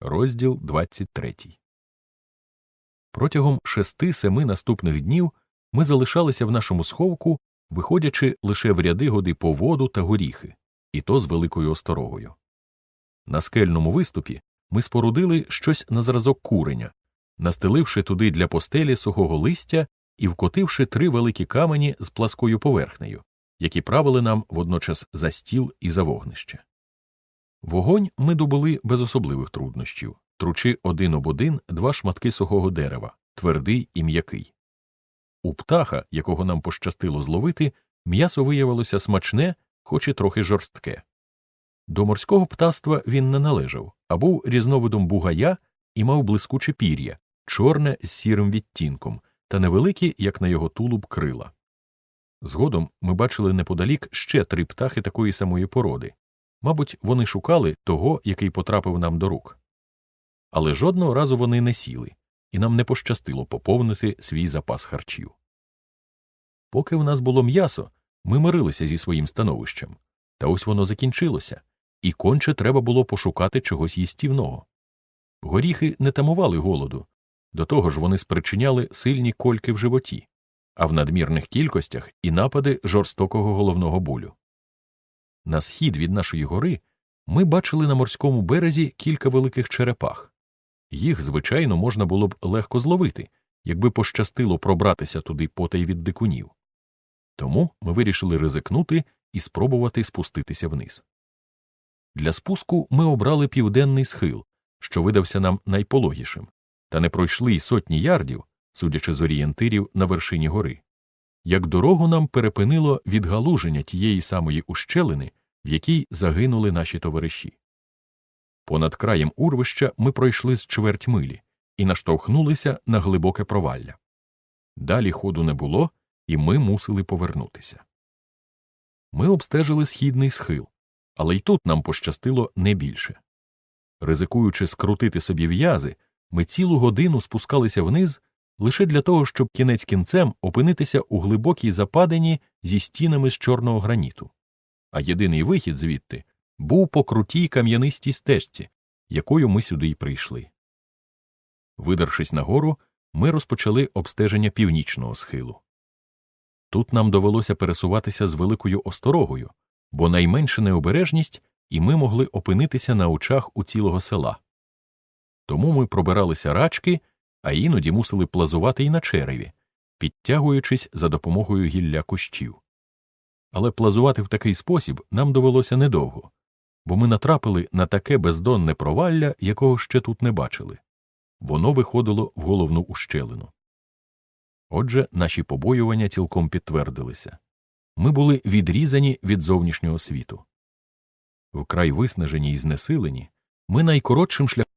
Розділ 23 Протягом шести-семи наступних днів ми залишалися в нашому сховку, виходячи лише в ряди годи по воду та горіхи, і то з великою осторогою. На скельному виступі ми спорудили щось на зразок куреня, настеливши туди для постелі сухого листя і вкотивши три великі камені з пласкою поверхнею, які правили нам водночас за стіл і за вогнище. Вогонь ми добули без особливих труднощів, тручи один об один два шматки сухого дерева, твердий і м'який. У птаха, якого нам пощастило зловити, м'ясо виявилося смачне, хоч і трохи жорстке. До морського птаства він не належав, а був різновидом бугая і мав блискуче пір'я, чорне з сірим відтінком, та невеликі, як на його тулуб, крила. Згодом ми бачили неподалік ще три птахи такої самої породи. Мабуть, вони шукали того, який потрапив нам до рук. Але жодного разу вони не сіли, і нам не пощастило поповнити свій запас харчів. Поки в нас було м'ясо, ми мирилися зі своїм становищем, та ось воно закінчилося, і конче треба було пошукати чогось їстівного. Горіхи не тамували голоду, до того ж вони спричиняли сильні кольки в животі, а в надмірних кількостях і напади жорстокого головного болю. На схід від нашої гори ми бачили на морському березі кілька великих черепах. Їх, звичайно, можна було б легко зловити, якби пощастило пробратися туди потай від дикунів. Тому ми вирішили ризикнути і спробувати спуститися вниз. Для спуску ми обрали південний схил, що видався нам найпологішим, та не пройшли й сотні ярдів, судячи з орієнтирів на вершині гори. Як дорогу нам перепинило відгалуження тієї самої ущелини, в якій загинули наші товариші. Понад краєм урвища ми пройшли з чверть милі і наштовхнулися на глибоке провалля. Далі ходу не було, і ми мусили повернутися. Ми обстежили східний схил, але й тут нам пощастило не більше. Ризикуючи скрутити собі в'язи, ми цілу годину спускалися вниз лише для того, щоб кінець кінцем опинитися у глибокій западині зі стінами з чорного граніту. А єдиний вихід звідти був по крутій кам'янистій стежці, якою ми сюди й прийшли. Видершись нагору, ми розпочали обстеження північного схилу. Тут нам довелося пересуватися з великою осторогою, бо найменша необережність, і ми могли опинитися на очах у цілого села. Тому ми пробиралися рачки, а іноді мусили плазувати й на череві, підтягуючись за допомогою гілля кущів. Але плазувати в такий спосіб нам довелося недовго, бо ми натрапили на таке бездонне провалля, якого ще тут не бачили. Воно виходило в головну ущелину. Отже, наші побоювання цілком підтвердилися ми були відрізані від зовнішнього світу. Вкрай виснажені і знесилені, ми найкоротшим шляхом.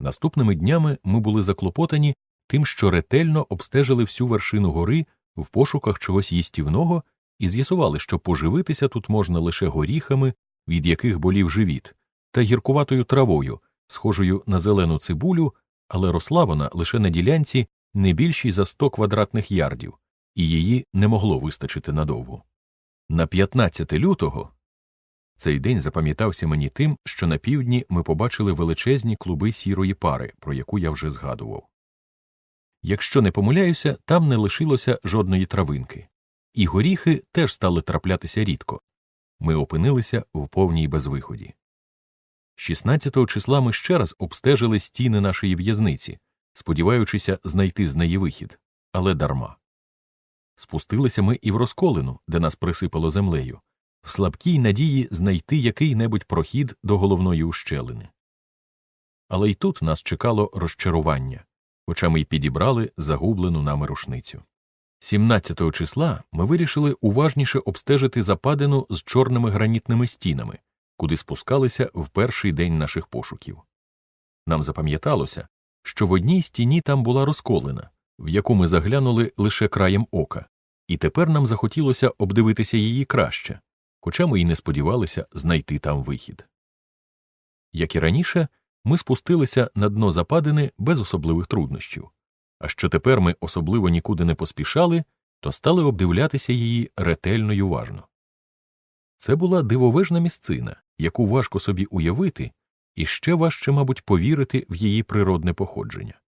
Наступними днями ми були заклопотані тим, що ретельно обстежили всю вершину гори в пошуках чогось їстівного і з'ясували, що поживитися тут можна лише горіхами, від яких болів живіт, та гіркуватою травою, схожою на зелену цибулю, але росла вона лише на ділянці не більшій за 100 квадратних ярдів, і її не могло вистачити надовго. На 15 лютого цей день запам'ятався мені тим, що на півдні ми побачили величезні клуби сірої пари, про яку я вже згадував. Якщо не помиляюся, там не лишилося жодної травинки, і горіхи теж стали траплятися рідко. Ми опинилися в повній безвиході. 16-го числа ми ще раз обстежили стіни нашої в'язниці, сподіваючися знайти з неї вихід, але дарма. Спустилися ми і в розколину, де нас присипало землею, в слабкій надії знайти який небудь прохід до головної ущелини. Але й тут нас чекало розчарування, хоча ми й підібрали загублену нами рушницю. 17 числа ми вирішили уважніше обстежити западину з чорними гранітними стінами, куди спускалися в перший день наших пошуків. Нам запам'яталося, що в одній стіні там була розколена, в яку ми заглянули лише краєм ока, і тепер нам захотілося обдивитися її краще, хоча ми й не сподівалися знайти там вихід. Як і раніше, ми спустилися на дно западини без особливих труднощів, а що тепер ми особливо нікуди не поспішали, то стали обдивлятися її ретельно й уважно. Це була дивовижна місцина, яку важко собі уявити, і ще важче, мабуть, повірити в її природне походження.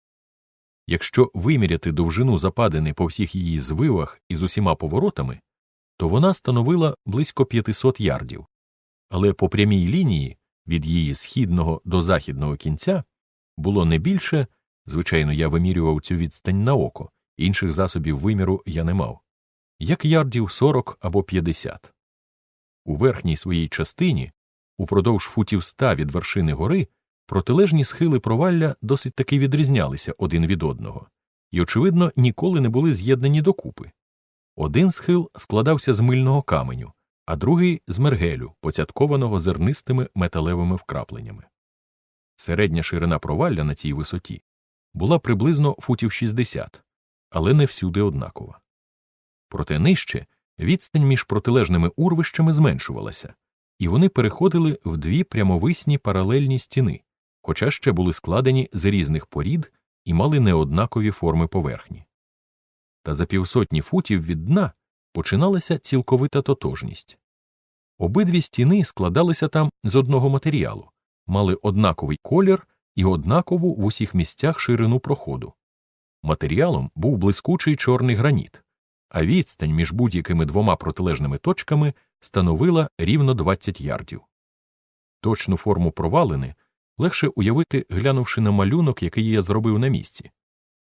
Якщо виміряти довжину западини по всіх її звивах і з усіма поворотами, то вона становила близько 500 ярдів, але по прямій лінії від її східного до західного кінця було не більше, звичайно, я вимірював цю відстань на око, інших засобів виміру я не мав, як ярдів 40 або 50. У верхній своїй частині, упродовж футів ста від вершини гори, протилежні схили провалля досить таки відрізнялися один від одного, і, очевидно, ніколи не були з'єднані докупи. Один схил складався з мильного каменю, а другий з мергелю, поцяткованого зернистими металевими вкрапленнями. Середня ширина провалля на цій висоті була приблизно футів 60, але не всюди однакова. Проте нижче відстань між протилежними урвищами зменшувалася, і вони переходили в дві прямовисні паралельні стіни, хоча ще були складені з різних порід і мали неоднакові форми поверхні. Та за півсотні футів від дна починалася цілковита тотожність. Обидві стіни складалися там з одного матеріалу, мали однаковий колір і однакову в усіх місцях ширину проходу. Матеріалом був блискучий чорний граніт, а відстань між будь-якими двома протилежними точками становила рівно 20 ярдів. Точну форму провалини легше уявити, глянувши на малюнок, який я зробив на місці.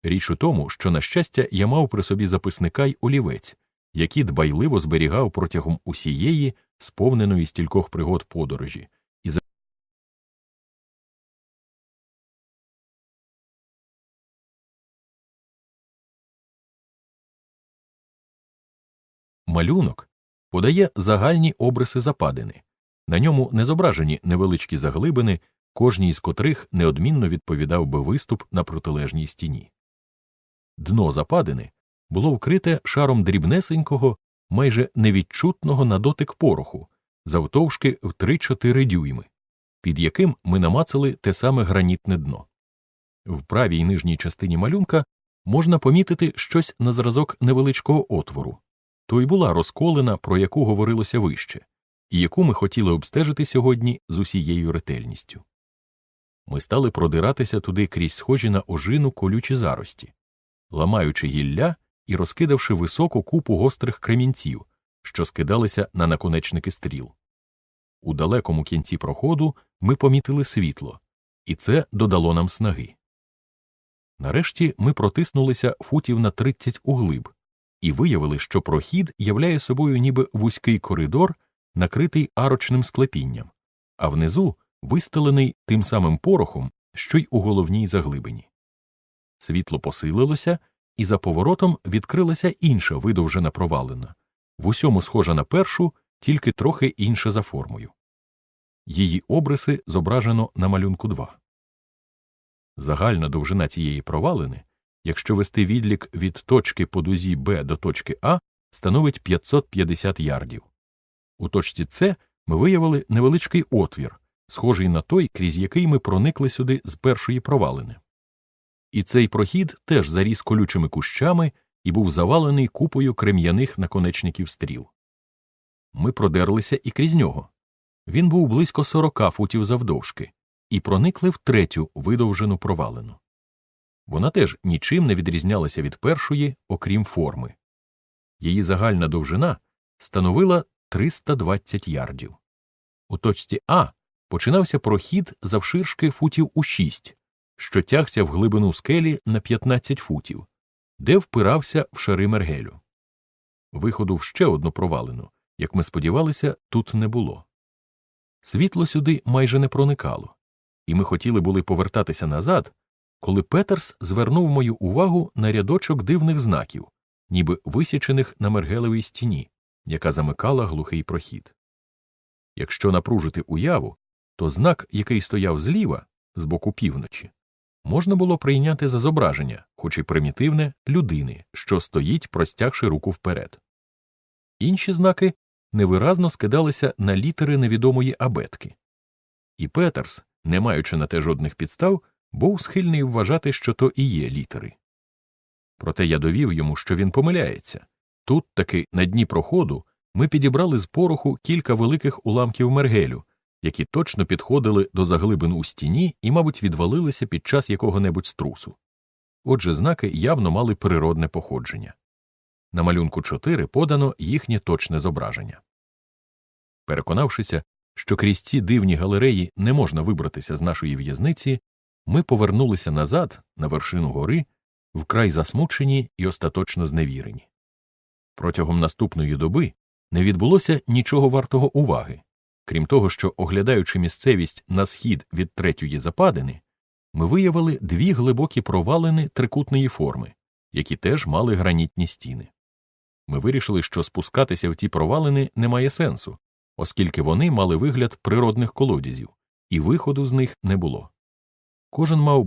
Річ у тому, що, на щастя, я мав при собі записника й олівець, який дбайливо зберігав протягом усієї сповненої стількох пригод подорожі. Малюнок подає загальні обриси западини. На ньому не зображені невеличкі заглибини, кожній з котрих неодмінно відповідав би виступ на протилежній стіні. Дно западини було вкрите шаром дрібнесенького, майже невідчутного на дотик пороху, завтовшки в 3-4 дюйми, під яким ми намацали те саме гранітне дно. В правій нижній частині малюнка можна помітити щось на зразок невеличкого отвору, то й була розколена, про яку говорилося вище, і яку ми хотіли обстежити сьогодні з усією ретельністю. Ми стали продиратися туди крізь схожі на ожину колючі зарості, ламаючи гілля і розкидавши високу купу гострих кремінців, що скидалися на наконечники стріл. У далекому кінці проходу ми помітили світло, і це додало нам снаги. Нарешті ми протиснулися футів на 30 углиб і виявили, що прохід являє собою ніби вузький коридор, накритий арочним склепінням, а внизу вистелений тим самим порохом, що й у головній заглибині. Світло посилилося, і за поворотом відкрилася інша видовжена провалина, в усьому схожа на першу, тільки трохи інша за формою. Її обриси зображено на малюнку 2. Загальна довжина цієї провалини, якщо вести відлік від точки по дузі Б до точки А, становить 550 ярдів. У точці С ми виявили невеличкий отвір, схожий на той, крізь який ми проникли сюди з першої провалини. І цей прохід теж заріс колючими кущами і був завалений купою крем'яних наконечників стріл. Ми продерлися і крізь нього. Він був близько сорока футів завдовжки, і проникли в третю видовжену провалину. Вона теж нічим не відрізнялася від першої, окрім форми. Її загальна довжина становила 320 ярдів. У точці А починався прохід завширшки футів у шість, що тягся в глибину скелі на 15 футів, де впирався в шари мергелю. Виходу в ще одну провалину, як ми сподівалися, тут не було. Світло сюди майже не проникало, і ми хотіли були повертатися назад, коли Петерс звернув мою увагу на рядочок дивних знаків, ніби висічених на мергелевій стіні, яка замикала глухий прохід. Якщо напружити уяву, то знак, який стояв зліва, з боку півночі, можна було прийняти за зображення, хоч і примітивне, людини, що стоїть, простягши руку вперед. Інші знаки невиразно скидалися на літери невідомої абетки. І Петерс, не маючи на те жодних підстав, був схильний вважати, що то і є літери. Проте я довів йому, що він помиляється, Тут таки на дні проходу ми підібрали з пороху кілька великих уламків мергелю, які точно підходили до заглибин у стіні і, мабуть, відвалилися під час якого-небудь струсу. Отже, знаки явно мали природне походження. На малюнку 4 подано їхнє точне зображення. Переконавшися, що крізь ці дивні галереї не можна вибратися з нашої в'язниці, ми повернулися назад на вершину гори, вкрай засмучені і остаточно зневірені. Протягом наступної доби не відбулося нічого вартого уваги, крім того, що, оглядаючи місцевість на схід від третьої западини, ми виявили дві глибокі провалини трикутної форми, які теж мали гранітні стіни. Ми вирішили, що спускатися в ці провалини немає сенсу, оскільки вони мали вигляд природних колодязів, і виходу з них не було. Кожен мав